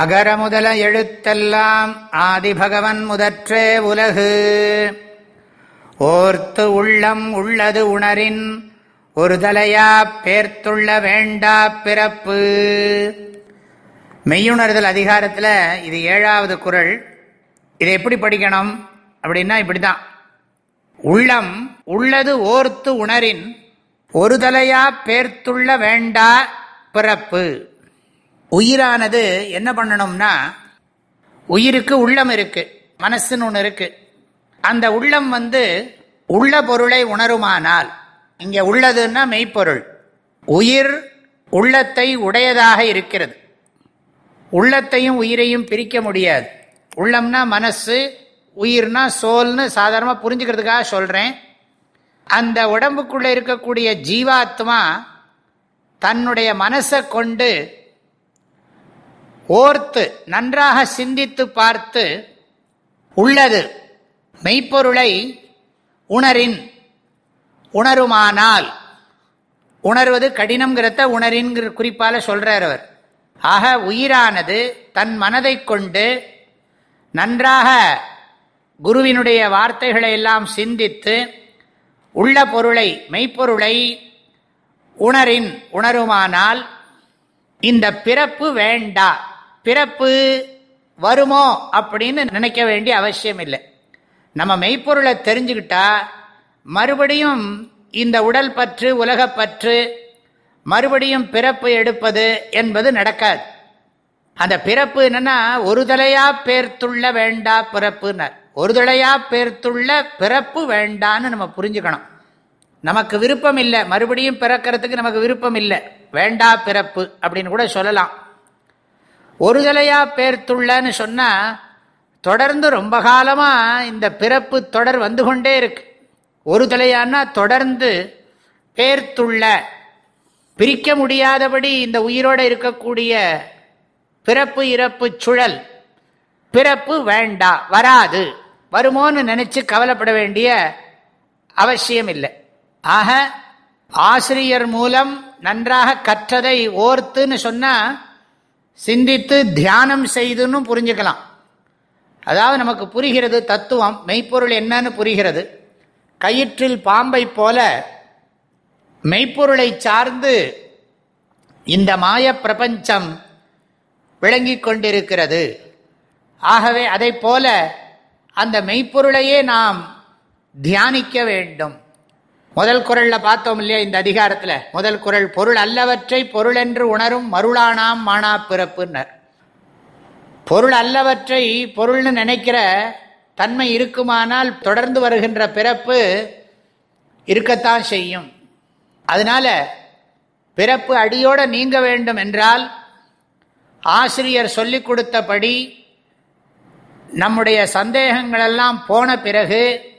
அகர முதல எழுத்தெல்லாம் ஆதிபகவன் முதற்றே உலகு. ஓர்த்து உள்ளம் உள்ளது உணரின் ஒரு தலையா பேர்த்துள்ள வேண்டா பிறப்பு. மெய்யுணர்தல் அதிகாரத்தில் இது ஏழாவது குரல். இதை எப்படி படிக்கணும்? அப்படின்னா இப்படிதான். உள்ளம் உள்ளது ஓர்த்து உணரின் ஒரு தலையா பேர்த்துள்ள வேண்டா பிறப்பு. உயிரானது என்ன பண்ணணும்னா உயிருக்கு உள்ளம் இருக்கு மனசுன்னு ஒன்று இருக்கு. அந்த உள்ளம் வந்து உள்ள பொருளை உணருமானால் இங்கே உள்ளதுன்னா மெய்ப்பொருள். உயிர் உள்ளத்தை உடையதாக இருக்கிறது. உள்ளத்தையும் உயிரையும் பிரிக்க முடியாது. உள்ளம்னா மனசு உயிர்னா சோல்னு சாதாரணமாக புரிஞ்சுக்கிறதுக்காக சொல்கிறேன் அந்த உடம்புக்குள்ளே இருக்கக்கூடிய ஜீவாத்மா தன்னுடைய மனசை கொண்டு ஓர்த்து நன்றாக சிந்தித்து பார்த்து உள்ளது. மெய்ப்பொருளை உணரின் உணருமானால். உணர்வது கடினம்ங்கிறத உணரின்கிற குறிப்பால் சொல்கிறார் அவர். ஆக உயிரானது தன் மனதை கொண்டு நன்றாக குருவினுடைய வார்த்தைகளை எல்லாம் சிந்தித்து உள்ள பொருளை மெய்ப்பொருளை உணரின் உணருமானால் இந்த பிறப்பு வேண்டா. பிறப்பு வருமோ அப்படின்னு நினைக்க வேண்டிய அவசியம் இல்லை. நம்ம மெய்ப்பொருளை தெரிஞ்சுக்கிட்டா மறுபடியும் இந்த உடல் பற்று உலகப்பற்று மறுபடியும் பிறப்பு எடுப்பது என்பது நடக்காது. அந்த பிறப்பு என்னன்னா ஒரு தலையா பேர்த்துள்ள வேண்டா பிறப்புனர் ஒரு தலையா பேர்த்துள்ள பிறப்பு வேண்டான்னு நம்ம புரிஞ்சுக்கணும். நமக்கு விருப்பம் இல்லை. மறுபடியும் பிறக்கிறதுக்கு நமக்கு விருப்பம் இல்லை. வேண்டா பிறப்பு அப்படின்னு கூட சொல்லலாம். ஒரு தலையா பேர்த்துள்ளன்னு சொன்னால் தொடர்ந்து ரொம்ப காலமாக இந்த பிறப்பு தொடர் வந்து கொண்டே இருக்கு. ஒரு தலையான்னா தொடர்ந்து பேர்த்துள்ள பிரிக்க முடியாதபடி இந்த உயிரோடு இருக்கக்கூடிய பிறப்பு இறப்பு சுழல். பிறப்பு வேண்டா வராது. வருமோன்னு நினச்சி கவலைப்பட வேண்டிய அவசியம் இல்லை ஆக ஆசிரியர் மூலம் நன்றாக கற்றதை ஓர்த்துன்னு சொன்னால் சிந்தித்து தியானம் செய்துன்னு புரிஞ்சுக்கலாம். அதாவது நமக்கு புரிகிறது தத்துவம் மெய்ப்பொருள் என்னன்னு புரிகிறது. கயிற்றில் பாம்பை போல மெய்ப்பொருளை சார்ந்து இந்த மாய பிரபஞ்சம் விளங்கி கொண்டிருக்கிறது. ஆகவே அதை போல அந்த மெய்ப்பொருளையே நாம் தியானிக்க வேண்டும். முதல் குரல்ல பார்த்தோம் இல்லையா இந்த அதிகாரத்தில்? முதல் குரல் பொருள் அல்லவற்றை பொருள் என்று உணரும் மருளானாம் மானா பிறப்புனர் பொருள் அல்லவற்றை பொருள்னு நினைக்கிற தன்மை இருக்குமானால் தொடர்ந்து வருகின்ற பிறப்பு இருக்கத்தான் செய்யும். அதனால பிறப்பு அடியோடு நீங்க வேண்டும் என்றால் ஆசிரியர் சொல்லிக் கொடுத்தபடி நம்முடைய சந்தேகங்களெல்லாம் போன பிறகு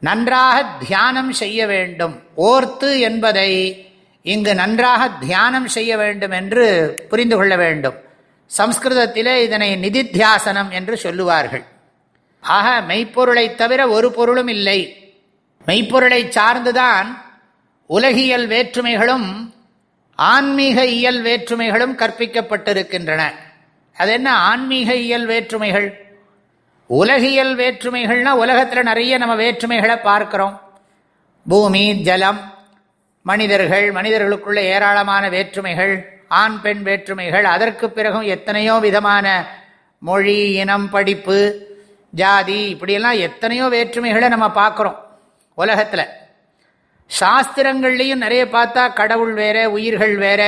நன்றாக தியானம் செய்ய வேண்டும். ஓர்த்து என்பதை இங்கு நன்றாக தியானம் செய்ய வேண்டும் என்று புரிந்து கொள்ள வேண்டும். சம்ஸ்கிருதத்திலே இதனை நிதித்தியாசனம் என்று சொல்லுவார்கள். ஆக மெய்ப்பொருளை தவிர ஒரு பொருளும் இல்லை. மெய்ப்பொருளை சார்ந்துதான் உலகியல் வேற்றுமைகளும் ஆன்மீக இயல் வேற்றுமைகளும் கற்பிக்கப்பட்டிருக்கின்றன. அது என்ன ஆன்மீக இயல் வேற்றுமைகள்? உலகியல் வேற்றுமைகள்னா உலகத்தில் நிறைய நம்ம வேற்றுமைகளை பார்க்குறோம். பூமி ஜலம் மனிதர்கள் மனிதர்களுக்குள்ள ஏராளமான வேற்றுமைகள் ஆண் பெண் வேற்றுமைகள் அதற்கு பிறகும் எத்தனையோ விதமான மொழி இனம் படிப்பு ஜாதி இப்படியெல்லாம் எத்தனையோ வேற்றுமைகளை நம்ம பார்க்குறோம் உலகத்தில். சாஸ்திரங்கள்லையும் நிறைய பார்த்தா கடவுள் வேற உயிர்கள் வேற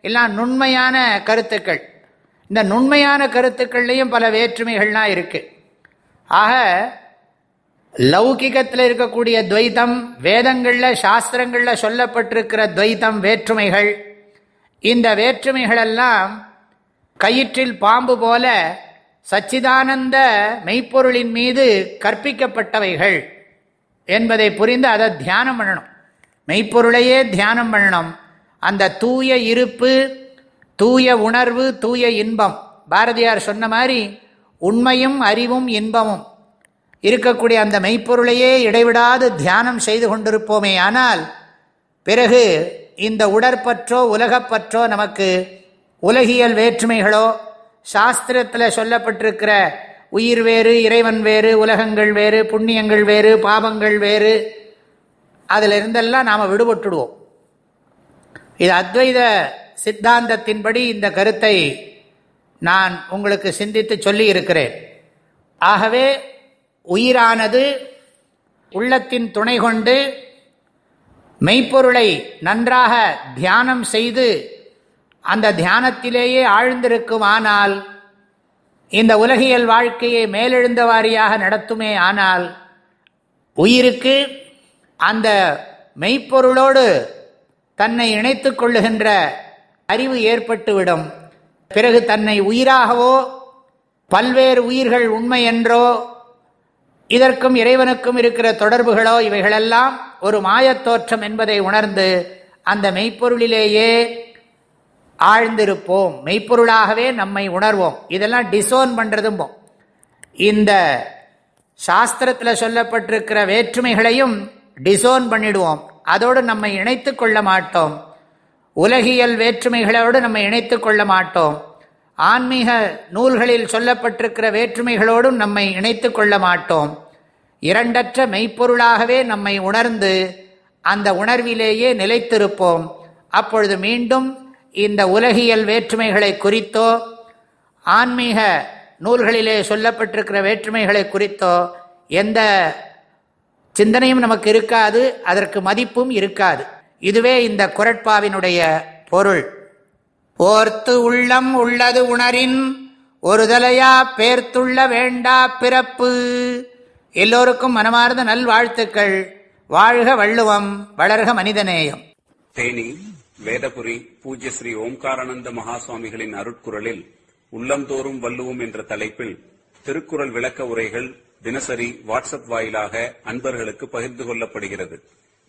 எல்லாம் நுண்மையான கருத்துக்கள். இந்த நுண்மையான கருத்துக்கள்லையும் பல வேற்றுமைகள்லாம் இருக்குது ஆக லௌகிகத்தில் இருக்கக்கூடிய துவைத்தம் வேதங்களில் சாஸ்திரங்களில் சொல்லப்பட்டிருக்கிற துவைத்தம் வேற்றுமைகள் இந்த வேற்றுமைகளெல்லாம் கயிற்றில் பாம்பு போல சச்சிதானந்த மெய்ப்பொருளின் மீது கற்பிக்கப்பட்டவைகள் என்பதை புரிந்து அதை தியானம் பண்ணணும். மெய்ப்பொருளையே தியானம் பண்ணணும். அந்த தூய இருப்பு தூய உணர்வு தூய இன்பம். பாரதியார் சொன்ன மாதிரி உண்மையும் அறிவும் இன்பமும் இருக்கக்கூடிய அந்த மெய்ப்பொருளையே இடைவிடாது தியானம் செய்து கொண்டிருப்போமே ஆனால் பிறகு இந்த உடற்பற்றோ உலகப்பற்றோ நமக்கு உலகியல் வேற்றுமைகளோ சாஸ்திரத்தில் சொல்லப்பட்டிருக்கிற உயிர் வேறு இறைவன் வேறு உலகங்கள் வேறு புண்ணியங்கள் வேறு பாபங்கள் வேறு அதில் இருந்தெல்லாம் நாம் விடுபட்டுடுவோம். இது அத்வைத சித்தாந்தத்தின்படி இந்த கருத்தை நான் உங்களுக்கு சிந்தித்து சொல்லி இருக்கிறேன் ஆகவே உயிரானது உள்ளத்தின் துணை கொண்டு மெய்ப்பொருளை நன்றாக தியானம் செய்து அந்த தியானத்திலேயே ஆழ்ந்திருக்குமானால் இந்த உலகியல் வாழ்க்கையை மேலெழுந்த வாரியாக நடத்துமே ஆனால் உயிருக்கு அந்த மெய்ப்பொருளோடு தன்னை இணைத்து கொள்ளுகின்ற அறிவு ஏற்பட்டுவிடும். பிறகு தன்னை உயிராகவோ பல்வேறு உயிர்கள் உண்மை என்றோ இதற்கும் இறைவனுக்கும் இருக்கிற தொடர்புகளோ இவைகளெல்லாம் ஒரு மாயத் தோற்றம் என்பதை உணர்ந்து அந்த மெய்ப்பொருளிலேயே ஆழ்ந்திருப்போம். மெய்ப்பொருளாகவே நம்மை உணர்வோம். இதெல்லாம் டிசோன் பண்ணுறதும் இந்த சாஸ்திரத்தில் சொல்லப்பட்டிருக்கிற வேற்றுமைகளையும் டிசோன் பண்ணிடுவோம். அதோடு நம்மை இணைத்து கொள்ள மாட்டோம். உலகியல் வேற்றுமைகளோடு நம்ம இணைத்து கொள்ள மாட்டோம். ஆன்மீக நூல்களில் சொல்லப்பட்டிருக்கிற வேற்றுமைகளோடும் நம்மை இணைத்து கொள்ள மாட்டோம். இரண்டற்ற மெய்ப்பொருளாகவே நம்மை உணர்ந்து அந்த உணர்விலேயே நிலைத்திருப்போம். அப்பொழுது மீண்டும் இந்த உலகியல் வேற்றுமைகளை குறித்தோ ஆன்மீக நூல்களிலே சொல்லப்பட்டிருக்கிற வேற்றுமைகளை குறித்தோ எந்த சிந்தனையும் நமக்கு இருக்காது அதற்கு மதிப்பும் இருக்காது. இதுவே இந்த குரட்பாவினுடைய பொருள். ஓர்த்து உள்ளம் உள்ளது உணரின் ஒரு தலையா பேர்த்துள்ள வேண்டா பிறப்பு. எல்லோருக்கும் மனமார்ந்த நல்வாழ்த்துக்கள். வாழ்க வள்ளுவம் வளர்க மனிதநேயம். தேனி வேதபுரி பூஜ்ய ஸ்ரீ ஓம்காரானந்த மகாசுவாமிகளின் அருட்குரலில் உள்ளந்தோறும் வள்ளுவோம் என்ற தலைப்பில் திருக்குறள் விளக்க உரைகள் தினசரி வாட்ஸ்அப் வாயிலாக அன்பர்களுக்கு பகிர்ந்து கொள்ளப்படுகிறது.